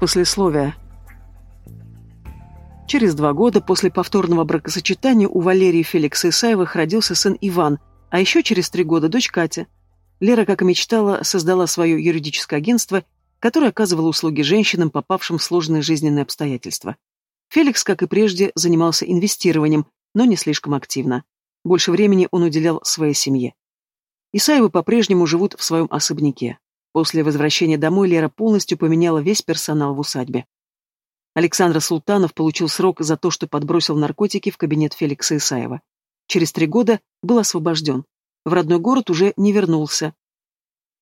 Послесловие. Через два года после повторного бракосочетания у Валерии Феликса Исаевых родился сын Иван, а еще через три года дочь Катя. Лера, как и мечтала, создала свое юридическое агентство, которое оказывало услуги женщинам, попавшим в сложные жизненные обстоятельства. Феликс, как и прежде, занимался инвестированием, но не слишком активно. Больше времени он уделял своей семье. Исаевы по-прежнему живут в своем особняке. После возвращения домой Лера полностью поменяла весь персонал в усадьбе. Александр Султанов получил срок за то, что подбросил наркотики в кабинет Феликса Исаева. Через три года был освобожден. В родной город уже не вернулся.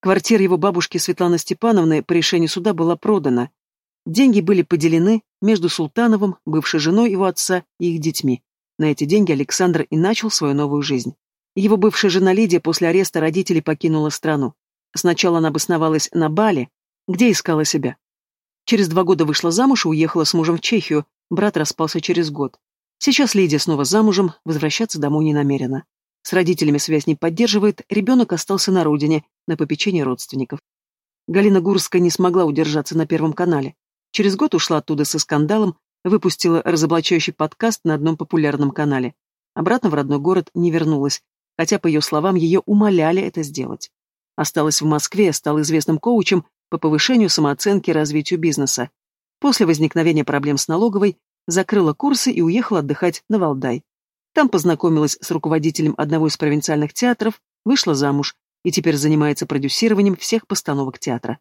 Квартира его бабушки Светланы Степановны по решению суда была продана. Деньги были поделены между Султановым, бывшей женой его отца и их детьми. На эти деньги Александр и начал свою новую жизнь. Его бывшая жена Лидия после ареста родителей покинула страну. Сначала она обосновалась на Бали, где искала себя. Через два года вышла замуж и уехала с мужем в Чехию, брат распался через год. Сейчас Лидия снова замужем, возвращаться домой не намерена. С родителями связь не поддерживает, ребенок остался на родине, на попечении родственников. Галина Гурская не смогла удержаться на Первом канале. Через год ушла оттуда со скандалом, выпустила разоблачающий подкаст на одном популярном канале. Обратно в родной город не вернулась, хотя, по ее словам, ее умоляли это сделать. Осталась в Москве, стала известным коучем по повышению самооценки и развитию бизнеса. После возникновения проблем с налоговой закрыла курсы и уехала отдыхать на Валдай. Там познакомилась с руководителем одного из провинциальных театров, вышла замуж и теперь занимается продюсированием всех постановок театра.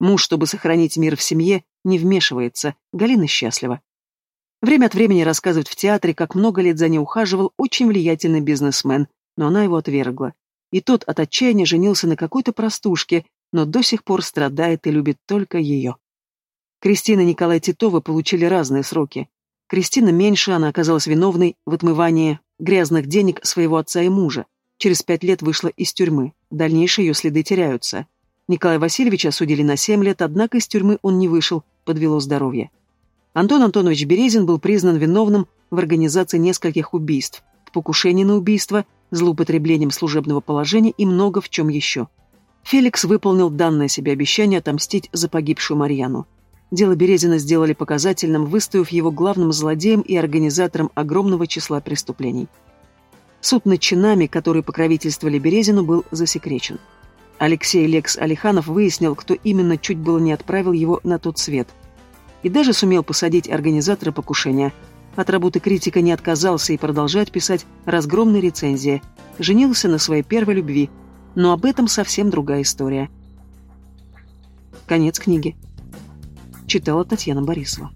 Муж, чтобы сохранить мир в семье, не вмешивается, Галина счастлива. Время от времени рассказывает в театре, как много лет за ней ухаживал очень влиятельный бизнесмен, но она его отвергла. И тот от отчаяния женился на какой-то простушке, но до сих пор страдает и любит только ее. Кристина и Николай Титовы получили разные сроки. Кристина меньше, она оказалась виновной в отмывании грязных денег своего отца и мужа. Через пять лет вышла из тюрьмы. Дальнейшие ее следы теряются. Николая Васильевича осудили на семь лет, однако из тюрьмы он не вышел, подвело здоровье. Антон Антонович Березин был признан виновным в организации нескольких убийств, в покушении на убийство – злоупотреблением служебного положения и много в чем еще. Феликс выполнил данное себе обещание отомстить за погибшую Марьяну. Дело Березина сделали показательным, выставив его главным злодеем и организатором огромного числа преступлений. Суд над чинами, которые покровительствовали Березину, был засекречен. Алексей Лекс Алиханов выяснил, кто именно чуть было не отправил его на тот свет. И даже сумел посадить организатора покушения – от работы критика не отказался и продолжает писать разгромные рецензии. Женился на своей первой любви. Но об этом совсем другая история. Конец книги. Читала Татьяна Борисова.